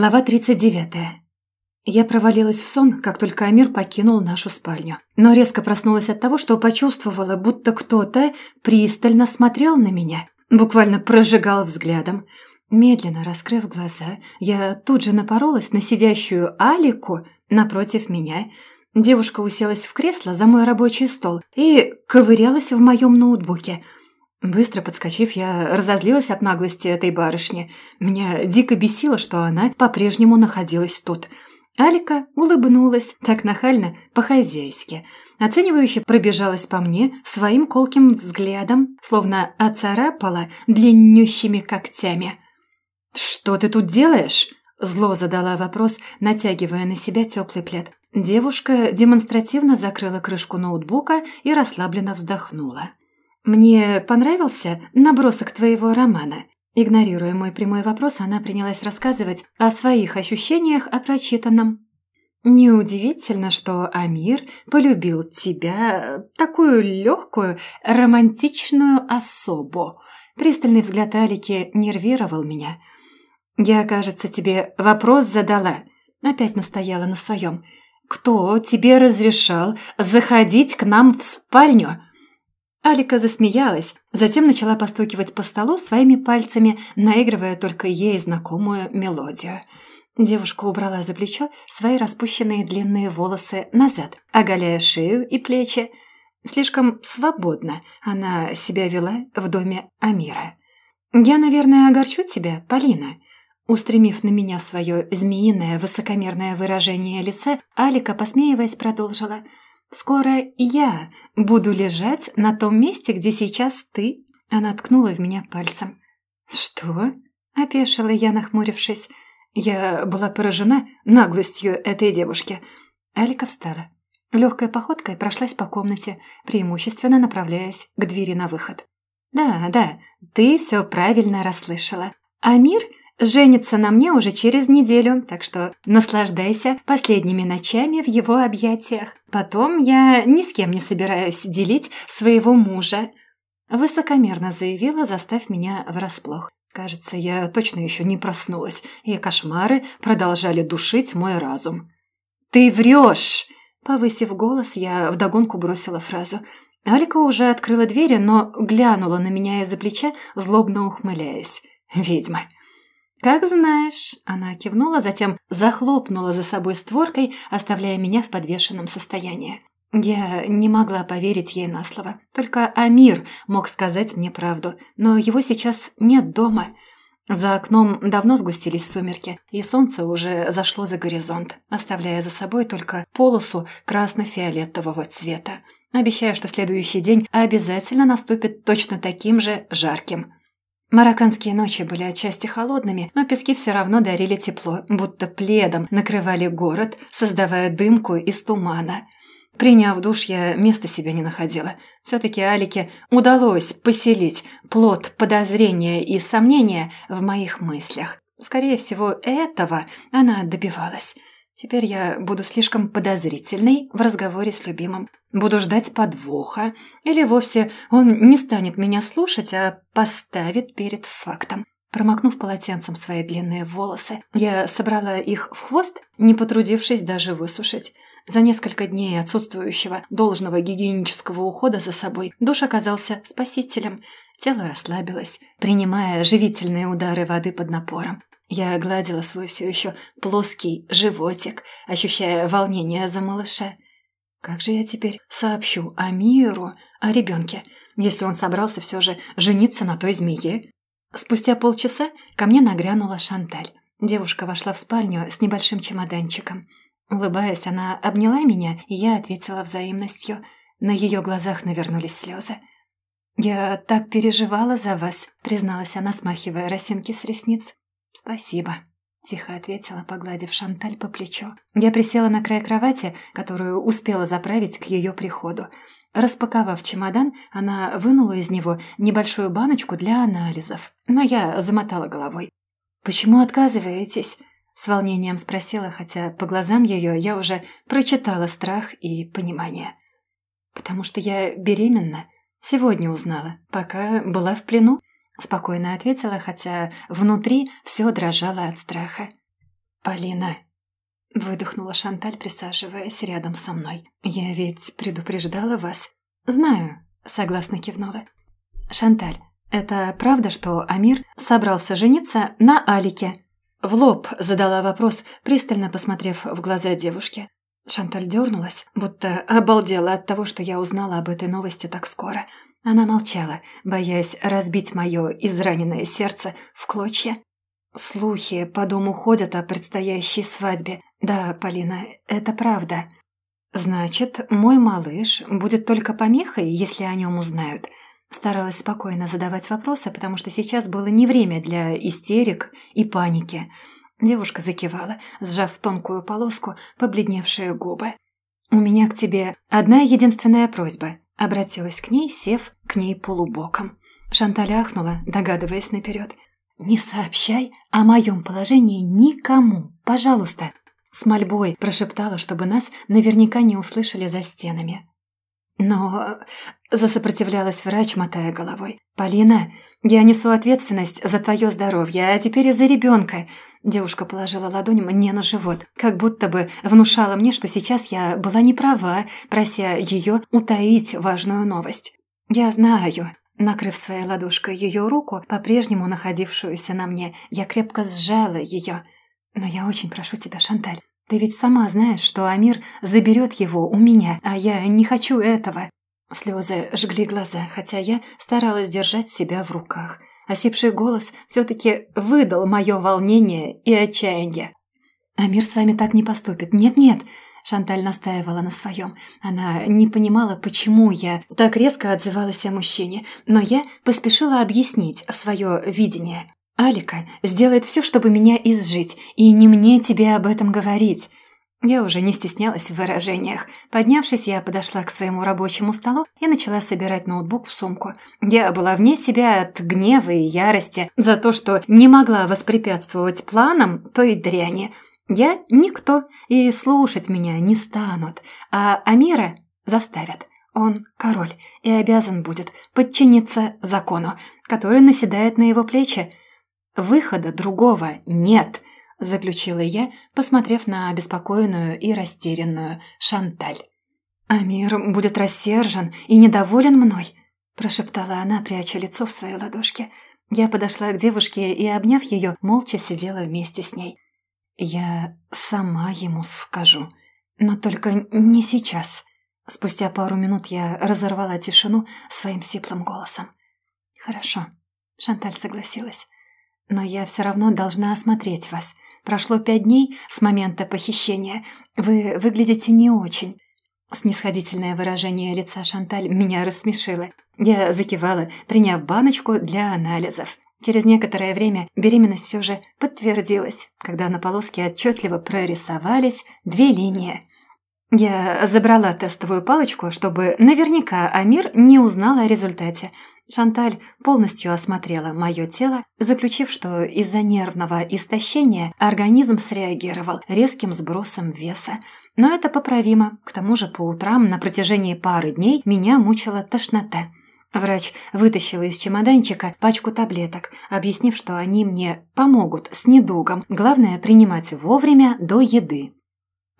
Глава 39. Я провалилась в сон, как только Амир покинул нашу спальню. Но резко проснулась от того, что почувствовала, будто кто-то пристально смотрел на меня, буквально прожигал взглядом. Медленно раскрыв глаза, я тут же напоролась на сидящую Алику напротив меня. Девушка уселась в кресло за мой рабочий стол и ковырялась в моем ноутбуке – Быстро подскочив, я разозлилась от наглости этой барышни. Меня дико бесило, что она по-прежнему находилась тут. Алика улыбнулась, так нахально, по-хозяйски. Оценивающе пробежалась по мне своим колким взглядом, словно оцарапала длиннющими когтями. «Что ты тут делаешь?» Зло задала вопрос, натягивая на себя теплый плед. Девушка демонстративно закрыла крышку ноутбука и расслабленно вздохнула. «Мне понравился набросок твоего романа?» Игнорируя мой прямой вопрос, она принялась рассказывать о своих ощущениях о прочитанном. «Неудивительно, что Амир полюбил тебя, такую легкую, романтичную особу». Пристальный взгляд Алики нервировал меня. «Я, кажется, тебе вопрос задала». Опять настояла на своем. «Кто тебе разрешал заходить к нам в спальню?» Алика засмеялась, затем начала постукивать по столу своими пальцами, наигрывая только ей знакомую мелодию. Девушка убрала за плечо свои распущенные длинные волосы назад, оголяя шею и плечи. Слишком свободно она себя вела в доме Амира. «Я, наверное, огорчу тебя, Полина», Устремив на меня свое змеиное высокомерное выражение лица, Алика, посмеиваясь, продолжила – «Скоро я буду лежать на том месте, где сейчас ты». Она ткнула в меня пальцем. «Что?» – опешила я, нахмурившись. Я была поражена наглостью этой девушки. Алика встала. Легкой походкой прошлась по комнате, преимущественно направляясь к двери на выход. «Да, да, ты все правильно расслышала. Амир Женится на мне уже через неделю, так что наслаждайся последними ночами в его объятиях. Потом я ни с кем не собираюсь делить своего мужа». Высокомерно заявила, заставь меня врасплох. Кажется, я точно еще не проснулась, и кошмары продолжали душить мой разум. «Ты врешь!» Повысив голос, я вдогонку бросила фразу. Алика уже открыла двери, но глянула на меня из-за плеча, злобно ухмыляясь. «Ведьма!» «Как знаешь», — она кивнула, затем захлопнула за собой створкой, оставляя меня в подвешенном состоянии. Я не могла поверить ей на слово. Только Амир мог сказать мне правду, но его сейчас нет дома. За окном давно сгустились сумерки, и солнце уже зашло за горизонт, оставляя за собой только полосу красно-фиолетового цвета, обещая, что следующий день обязательно наступит точно таким же жарким. Марокканские ночи были отчасти холодными, но пески все равно дарили тепло, будто пледом накрывали город, создавая дымку из тумана. Приняв душ, я места себе не находила. Все-таки Алике удалось поселить плод подозрения и сомнения в моих мыслях. Скорее всего, этого она добивалась. Теперь я буду слишком подозрительной в разговоре с любимым. Буду ждать подвоха. Или вовсе он не станет меня слушать, а поставит перед фактом. Промокнув полотенцем свои длинные волосы, я собрала их в хвост, не потрудившись даже высушить. За несколько дней отсутствующего должного гигиенического ухода за собой душ оказался спасителем. Тело расслабилось, принимая живительные удары воды под напором. Я гладила свой все еще плоский животик, ощущая волнение за малыша. Как же я теперь сообщу Амиру о ребенке, если он собрался все же жениться на той змее? Спустя полчаса ко мне нагрянула Шанталь. Девушка вошла в спальню с небольшим чемоданчиком. Улыбаясь, она обняла меня, и я ответила взаимностью. На ее глазах навернулись слезы. «Я так переживала за вас», — призналась она, смахивая росинки с ресниц. «Спасибо», — тихо ответила, погладив Шанталь по плечу. Я присела на край кровати, которую успела заправить к ее приходу. Распаковав чемодан, она вынула из него небольшую баночку для анализов, но я замотала головой. «Почему отказываетесь?» — с волнением спросила, хотя по глазам ее я уже прочитала страх и понимание. «Потому что я беременна. Сегодня узнала, пока была в плену. Спокойно ответила, хотя внутри все дрожало от страха. Полина, выдохнула Шанталь, присаживаясь рядом со мной. Я ведь предупреждала вас. Знаю, согласно кивнула. Шанталь, это правда, что Амир собрался жениться на Алике? В лоб задала вопрос, пристально посмотрев в глаза девушки. Шанталь дернулась, будто обалдела от того, что я узнала об этой новости так скоро. Она молчала, боясь разбить мое израненное сердце в клочья. Слухи по дому ходят о предстоящей свадьбе. Да, Полина, это правда. Значит, мой малыш будет только помехой, если о нем узнают. Старалась спокойно задавать вопросы, потому что сейчас было не время для истерик и паники. Девушка закивала, сжав тонкую полоску побледневшие губы. «У меня к тебе одна единственная просьба», — обратилась к ней, сев к ней полубоком. Шанталь ахнула, догадываясь наперед. «Не сообщай о моем положении никому, пожалуйста», — с мольбой прошептала, чтобы нас наверняка не услышали за стенами. Но засопротивлялась врач, мотая головой. «Полина, я несу ответственность за твое здоровье, а теперь и за ребенка». Девушка положила ладонь мне на живот, как будто бы внушала мне, что сейчас я была не права, прося ее утаить важную новость. «Я знаю». Накрыв своей ладошкой ее руку, по-прежнему находившуюся на мне, я крепко сжала ее. «Но я очень прошу тебя, Шанталь, ты ведь сама знаешь, что Амир заберет его у меня, а я не хочу этого». Слезы жгли глаза, хотя я старалась держать себя в руках. Осипший голос все-таки выдал мое волнение и отчаяние. «Амир с вами так не поступит. Нет-нет!» Шанталь настаивала на своем. Она не понимала, почему я так резко отзывалась о мужчине, но я поспешила объяснить свое видение. Алика сделает все, чтобы меня изжить, и не мне тебе об этом говорить». Я уже не стеснялась в выражениях. Поднявшись, я подошла к своему рабочему столу и начала собирать ноутбук в сумку. Я была вне себя от гнева и ярости за то, что не могла воспрепятствовать планам той дряни. Я никто, и слушать меня не станут, а Амира заставят. Он король и обязан будет подчиниться закону, который наседает на его плечи. Выхода другого нет, заключила я, посмотрев на обеспокоенную и растерянную Шанталь. «Амир будет рассержен и недоволен мной», прошептала она, пряча лицо в своей ладошке. Я подошла к девушке и, обняв ее, молча сидела вместе с ней. «Я сама ему скажу, но только не сейчас». Спустя пару минут я разорвала тишину своим сиплым голосом. «Хорошо», — Шанталь согласилась. Но я все равно должна осмотреть вас. Прошло пять дней с момента похищения. Вы выглядите не очень». Снисходительное выражение лица Шанталь меня рассмешило. Я закивала, приняв баночку для анализов. Через некоторое время беременность все же подтвердилась, когда на полоске отчетливо прорисовались две линии. Я забрала тестовую палочку, чтобы наверняка Амир не узнал о результате. Шанталь полностью осмотрела мое тело, заключив, что из-за нервного истощения организм среагировал резким сбросом веса. Но это поправимо. К тому же по утрам на протяжении пары дней меня мучила тошнота. Врач вытащила из чемоданчика пачку таблеток, объяснив, что они мне помогут с недугом. Главное принимать вовремя до еды.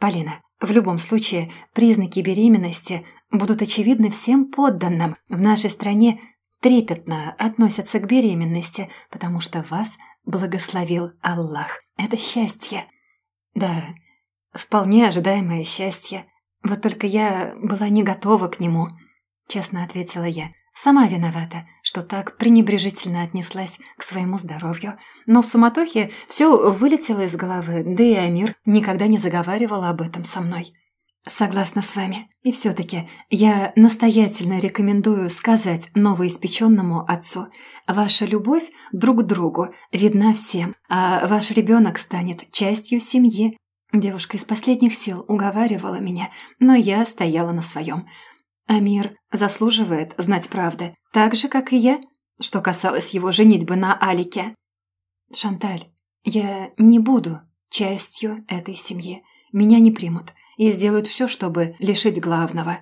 «Полина, в любом случае, признаки беременности будут очевидны всем подданным. В нашей стране трепетно относятся к беременности, потому что вас благословил Аллах. Это счастье. Да, вполне ожидаемое счастье. Вот только я была не готова к нему, честно ответила я. Сама виновата, что так пренебрежительно отнеслась к своему здоровью. Но в суматохе все вылетело из головы, да и Амир никогда не заговаривал об этом со мной. Согласна с вами. И все-таки я настоятельно рекомендую сказать новоиспеченному отцу, ваша любовь друг к другу видна всем, а ваш ребенок станет частью семьи. Девушка из последних сил уговаривала меня, но я стояла на своем. Амир заслуживает знать правду, так же, как и я, что касалось его женитьбы на Алике. Шанталь, я не буду частью этой семьи. Меня не примут и сделают все, чтобы лишить главного.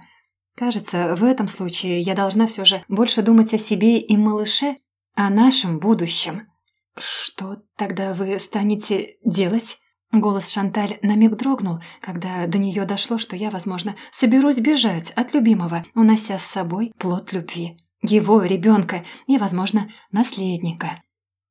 Кажется, в этом случае я должна все же больше думать о себе и малыше, о нашем будущем. Что тогда вы станете делать? Голос Шанталь на миг дрогнул, когда до нее дошло, что я, возможно, соберусь бежать от любимого, унося с собой плод любви. Его, ребенка и, возможно, наследника.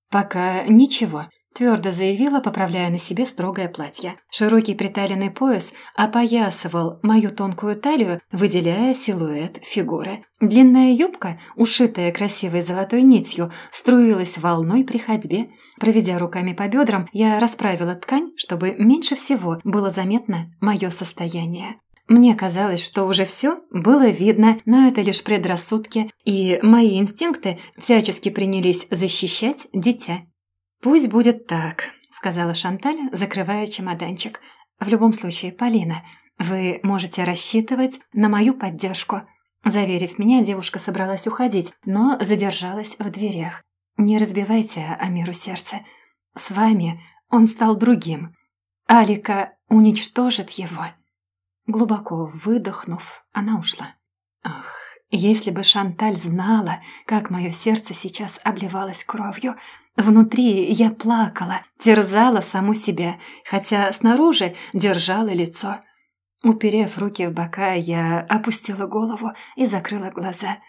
Пока ничего твердо заявила, поправляя на себе строгое платье. Широкий приталенный пояс опоясывал мою тонкую талию, выделяя силуэт фигуры. Длинная юбка, ушитая красивой золотой нитью, струилась волной при ходьбе. Проведя руками по бедрам, я расправила ткань, чтобы меньше всего было заметно мое состояние. Мне казалось, что уже все было видно, но это лишь предрассудки, и мои инстинкты всячески принялись защищать дитя. «Пусть будет так», — сказала Шанталь, закрывая чемоданчик. «В любом случае, Полина, вы можете рассчитывать на мою поддержку». Заверив меня, девушка собралась уходить, но задержалась в дверях. «Не разбивайте Амиру сердце. С вами он стал другим. Алика уничтожит его». Глубоко выдохнув, она ушла. Ах, если бы Шанталь знала, как мое сердце сейчас обливалось кровью, Внутри я плакала, терзала саму себя, хотя снаружи держала лицо. Уперев руки в бока, я опустила голову и закрыла глаза.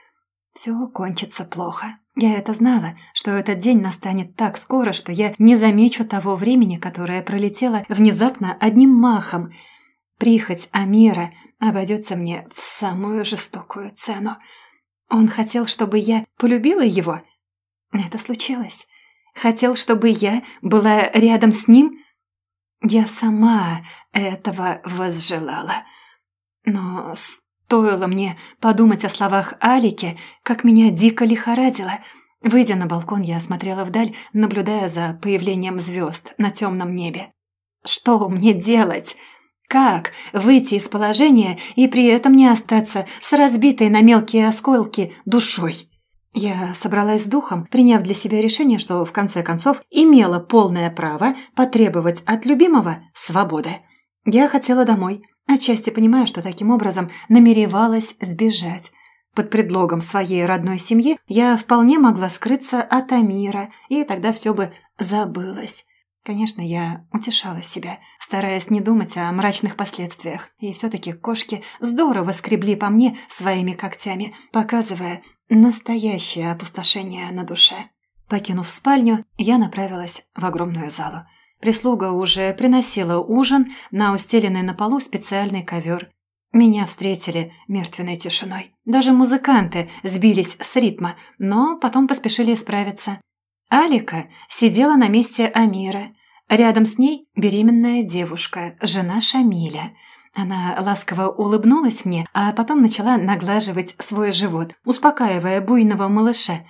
Все кончится плохо. Я это знала, что этот день настанет так скоро, что я не замечу того времени, которое пролетело внезапно одним махом. Прихоть Амира обойдется мне в самую жестокую цену. Он хотел, чтобы я полюбила его. Это случилось. Хотел, чтобы я была рядом с ним? Я сама этого возжелала. Но стоило мне подумать о словах Алики, как меня дико лихорадило. Выйдя на балкон, я смотрела вдаль, наблюдая за появлением звезд на темном небе. Что мне делать? Как выйти из положения и при этом не остаться с разбитой на мелкие осколки душой? Я собралась с духом, приняв для себя решение, что в конце концов имела полное право потребовать от любимого свободы. Я хотела домой, отчасти понимая, что таким образом намеревалась сбежать. Под предлогом своей родной семьи я вполне могла скрыться от Амира, и тогда все бы забылось. Конечно, я утешала себя, стараясь не думать о мрачных последствиях, и все-таки кошки здорово скребли по мне своими когтями, показывая, Настоящее опустошение на душе. Покинув спальню, я направилась в огромную залу. Прислуга уже приносила ужин на устеленный на полу специальный ковер. Меня встретили мертвенной тишиной. Даже музыканты сбились с ритма, но потом поспешили исправиться. Алика сидела на месте Амира. Рядом с ней беременная девушка, жена Шамиля – она ласково улыбнулась мне, а потом начала наглаживать свой живот, успокаивая буйного малыша.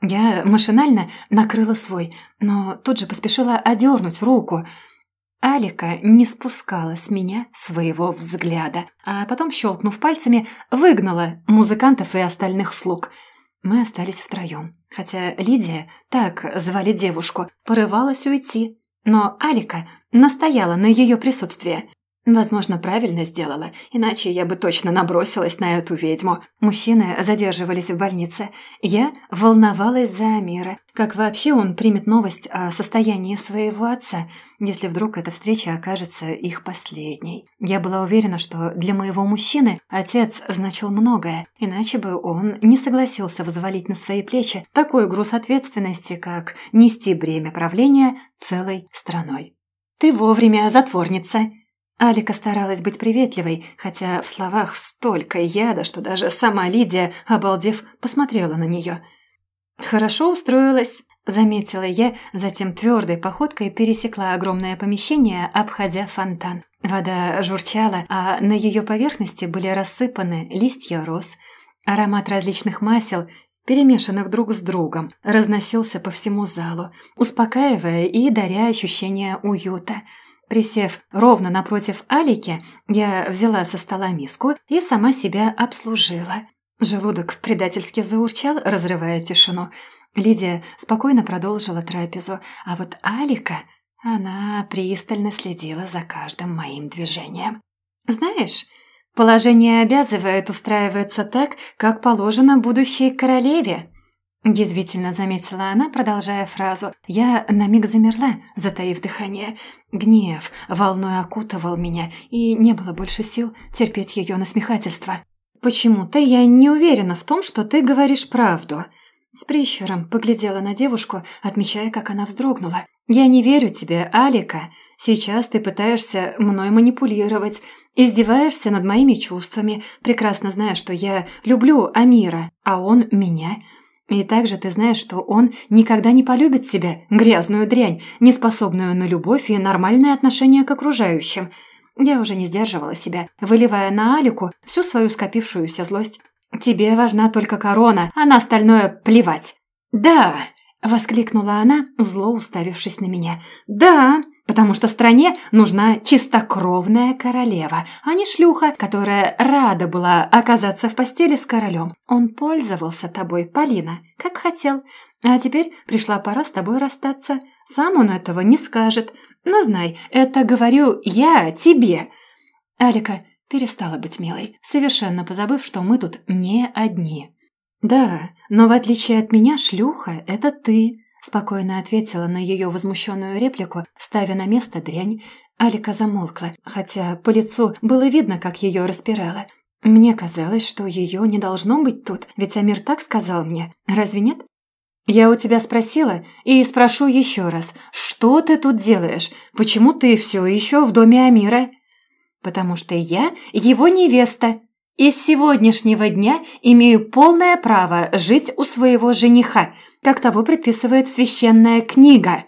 Я машинально накрыла свой, но тут же поспешила одернуть руку. Алика не спускала с меня своего взгляда, а потом, щелкнув пальцами, выгнала музыкантов и остальных слуг. Мы остались втроем, хотя Лидия, так звали девушку, порывалась уйти. Но Алика настояла на ее присутствии. Возможно, правильно сделала, иначе я бы точно набросилась на эту ведьму. Мужчины задерживались в больнице. Я волновалась за Амира. Как вообще он примет новость о состоянии своего отца, если вдруг эта встреча окажется их последней? Я была уверена, что для моего мужчины отец значил многое, иначе бы он не согласился взвалить на свои плечи такой груз ответственности, как нести бремя правления целой страной. «Ты вовремя, затворница!» Алика старалась быть приветливой, хотя в словах столько яда, что даже сама Лидия, обалдев, посмотрела на нее. «Хорошо устроилась», – заметила я, затем твердой походкой пересекла огромное помещение, обходя фонтан. Вода журчала, а на ее поверхности были рассыпаны листья роз. Аромат различных масел перемешанных друг с другом, разносился по всему залу, успокаивая и даря ощущение уюта – Присев ровно напротив Алики, я взяла со стола миску и сама себя обслужила. Желудок предательски заурчал, разрывая тишину. Лидия спокойно продолжила трапезу, а вот Алика, она пристально следила за каждым моим движением. «Знаешь, положение обязывает устраиваться так, как положено будущей королеве», Язвительно заметила она, продолжая фразу. Я на миг замерла, затаив дыхание. Гнев волной окутывал меня, и не было больше сил терпеть ее насмехательство. «Почему-то я не уверена в том, что ты говоришь правду». С прищуром поглядела на девушку, отмечая, как она вздрогнула. «Я не верю тебе, Алика. Сейчас ты пытаешься мной манипулировать, издеваешься над моими чувствами, прекрасно зная, что я люблю Амира, а он меня. И также ты знаешь, что он никогда не полюбит себя, грязную дрянь, неспособную на любовь и нормальное отношение к окружающим. Я уже не сдерживала себя, выливая на Алику всю свою скопившуюся злость. Тебе важна только корона, а на остальное плевать. Да, воскликнула она, зло уставившись на меня. Да, потому что стране нужна чистокровная королева, а не шлюха, которая рада была оказаться в постели с королем. Он пользовался тобой, Полина, как хотел. А теперь пришла пора с тобой расстаться. Сам он этого не скажет. Но знай, это говорю я тебе. Алика перестала быть милой, совершенно позабыв, что мы тут не одни. «Да, но в отличие от меня, шлюха — это ты», Спокойно ответила на ее возмущенную реплику, ставя на место дрянь. Алика замолкла, хотя по лицу было видно, как ее распирало. Мне казалось, что ее не должно быть тут, ведь Амир так сказал мне. Разве нет? «Я у тебя спросила и спрошу еще раз, что ты тут делаешь? Почему ты все еще в доме Амира?» «Потому что я его невеста. И с сегодняшнего дня имею полное право жить у своего жениха, как того предписывает священная книга».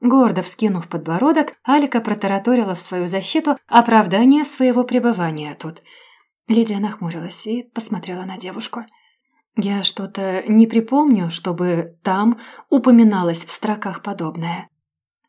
Гордо вскинув подбородок, Алика протараторила в свою защиту оправдание своего пребывания тут. Лидия нахмурилась и посмотрела на девушку. «Я что-то не припомню, чтобы там упоминалось в строках подобное».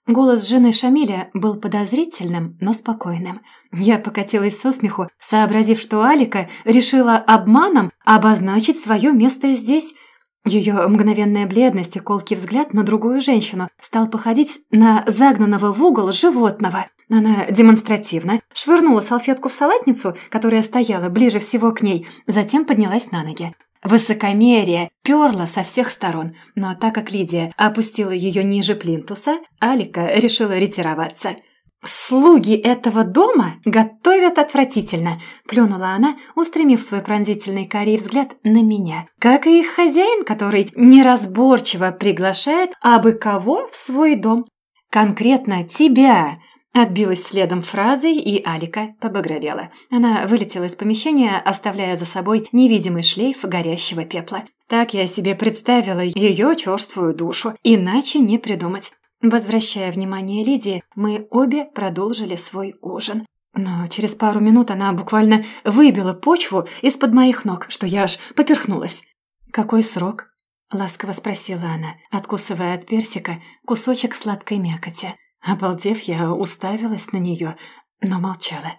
Голос жены Шамиля был подозрительным, но спокойным. Я покатилась со смеху, сообразив, что Алика решила обманом обозначить свое место здесь – ее мгновенная бледность и колкий взгляд на другую женщину стал походить на загнанного в угол животного. Она демонстративно швырнула салфетку в салатницу, которая стояла ближе всего к ней, затем поднялась на ноги. Высокомерие перло со всех сторон, но так как Лидия опустила ее ниже плинтуса, Алика решила ретироваться – «Слуги этого дома готовят отвратительно», – плюнула она, устремив свой пронзительный карий взгляд на меня. «Как и их хозяин, который неразборчиво приглашает абы кого в свой дом. Конкретно тебя!» Отбилась следом фразой, и Алика побагровела. Она вылетела из помещения, оставляя за собой невидимый шлейф горящего пепла. Так я себе представила ее черствую душу, иначе не придумать. Возвращая внимание Лидии, мы обе продолжили свой ужин. Но через пару минут она буквально выбила почву из-под моих ног, что я аж поперхнулась. «Какой срок?» – ласково спросила она, откусывая от персика кусочек сладкой мякоти. Обалдев, я уставилась на нее, но молчала.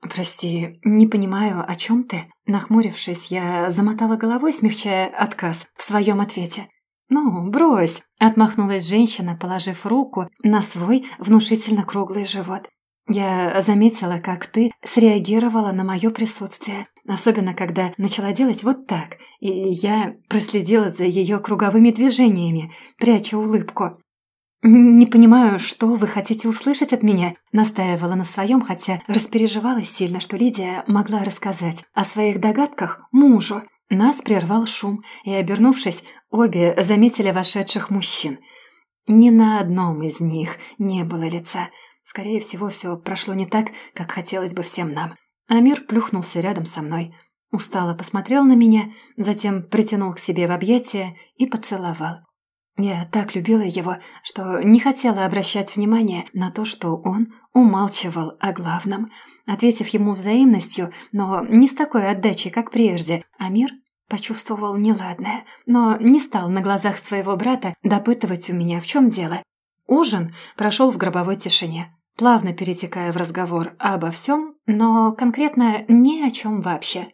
«Прости, не понимаю, о чем ты?» Нахмурившись, я замотала головой, смягчая отказ в своем ответе. «Ну, брось!» – отмахнулась женщина, положив руку на свой внушительно круглый живот. «Я заметила, как ты среагировала на мое присутствие, особенно когда начала делать вот так, и я проследила за ее круговыми движениями, пряча улыбку. «Не понимаю, что вы хотите услышать от меня», – настаивала на своем, хотя распереживалась сильно, что Лидия могла рассказать о своих догадках мужу. Нас прервал шум, и, обернувшись, обе заметили вошедших мужчин. Ни на одном из них не было лица. Скорее всего, все прошло не так, как хотелось бы всем нам. Амир плюхнулся рядом со мной. Устало посмотрел на меня, затем притянул к себе в объятия и поцеловал. Я так любила его, что не хотела обращать внимание на то, что он умалчивал о главном. Ответив ему взаимностью, но не с такой отдачей, как прежде, Амир почувствовал неладное, но не стал на глазах своего брата допытывать у меня, в чем дело. Ужин прошел в гробовой тишине, плавно перетекая в разговор обо всем, но конкретно ни о чем вообще.